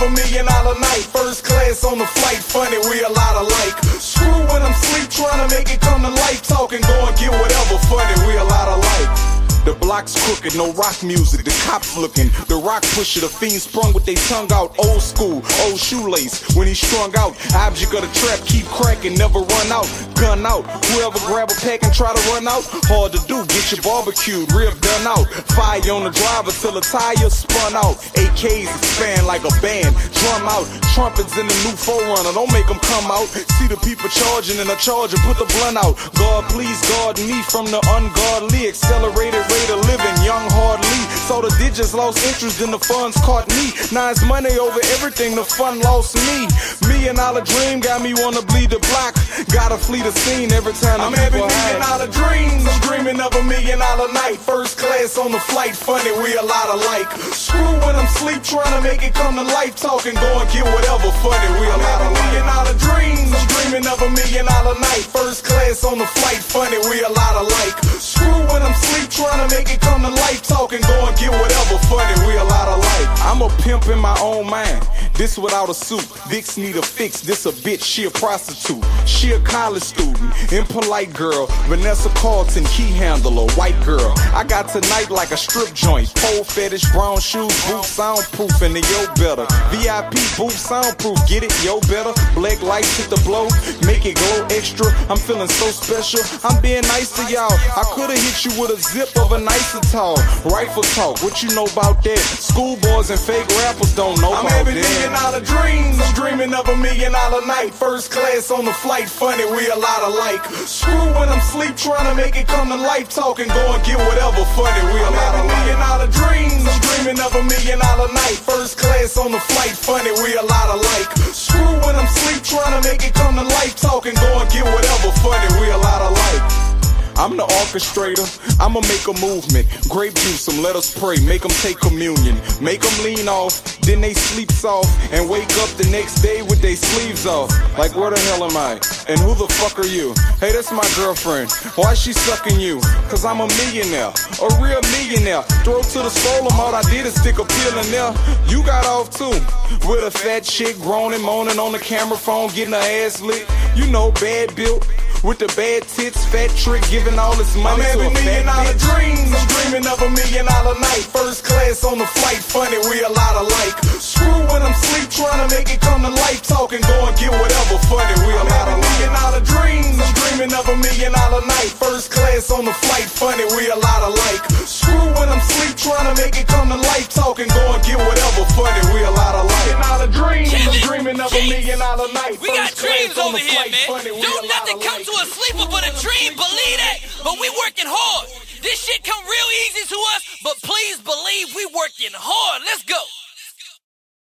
out of night. First class on the flight, funny, we a lot alike. Screw when I'm sleep, trying to make it come to life. Talking, go and get whatever funny, we a lot alike. The block's crooked, no rock music, the cops looking. The rock pusher, the fiend sprung with they tongue out. Old school, old shoelace. When he strung out, object of the trap, keep cracking, never run out. Gun out, whoever grab a pack and try to run out. Hard to do, get your barbecued, rib done out. Fire on the driver till the tire spun out. AKs expand like a band, drum out. Trumpets in the new 4Runner, don't make them come out. See the people charging in a charger, put the blunt out. God, please guard me from the ungodly. Accelerated rate of living, young hardly. So the digits lost interest in the funds caught me. Now it's money over everything, the fun lost me. Me and all dollar dream got me wanna bleed the block. Gotta flee the scene every time I'm having million dollar dreams. I'm dreaming of a million dollar night. First class on the flight, funny, we a lot alike. Screw when I'm sleep, trying to make it come to life. Talking, go and get whatever funny, we a lot alike. Million dollar dreams, I'm dreaming of a million dollar night. First class on the flight, funny, we a lot alike. Screw when I'm sleep, trying to make it come to life. Talking, go and get whatever funny. We a lot alike. I'm a pimp in my own mind. This without a suit. Dicks need a fix. This a bitch. She a prostitute. She a college student. Impolite girl. Vanessa Carlton, key handler. White girl. I got tonight like a strip joint. Pole fetish, brown shoes, boots soundproof, and the yo better. VIP booth soundproof. Get it? Yo better. Black lights hit the blow. Make it glow extra. I'm feeling so special. I'm being nice to y'all. I could've hit you with a zip of a nicer tall. Rifle talk, what you know about that? Schoolboys and fake rappers don't know I'm about that. Million dollar dreams. Dreaming of a million dollar night. First class on the flight, funny, we a lot alike. Screw when I'm sleep, trying to make it come to life. Talking, go and get whatever funny, we a lot alike. Million dollar dreams. Dreaming of a million dollar night. First class on the flight, funny, we a I'm the orchestrator. I'ma make a movement. Grape juice them, let us pray. Make them take communion. Make them lean off, then they sleep soft. And wake up the next day with their sleeves off. Like, where the hell am I? And who the fuck are you? Hey, that's my girlfriend. Why she sucking you? Cause I'm a millionaire. A real millionaire. Throw to the soul, all I did is stick a pill in there. You got off too. With a fat chick groaning, moaning on the camera phone, getting her ass lit. You know, bad built. With the bad tits, fat trick, giving all this I'm to having a million dollar dreams. I'm dreaming of a million dollar night. First class on the flight, funny, we a lot alike. Screw when I'm sleep, trying to make it come to life. Talking, go and get whatever funny, we a lot alike. Million dollar dreams. I'm dreaming of a million dollar night. First class on the flight, funny, we a lot alike. Screw when I'm sleep, trying to make it come to life. Talking, go and get whatever funny, we a lot alike. Million dollar dreams. I'm dreaming of a million dollar night. We got dreams over here, man. funny, we a Don't nothing come to a sleeper but a dream, believe that. But we working hard. This shit come real easy to us, but please believe we working hard. Let's go.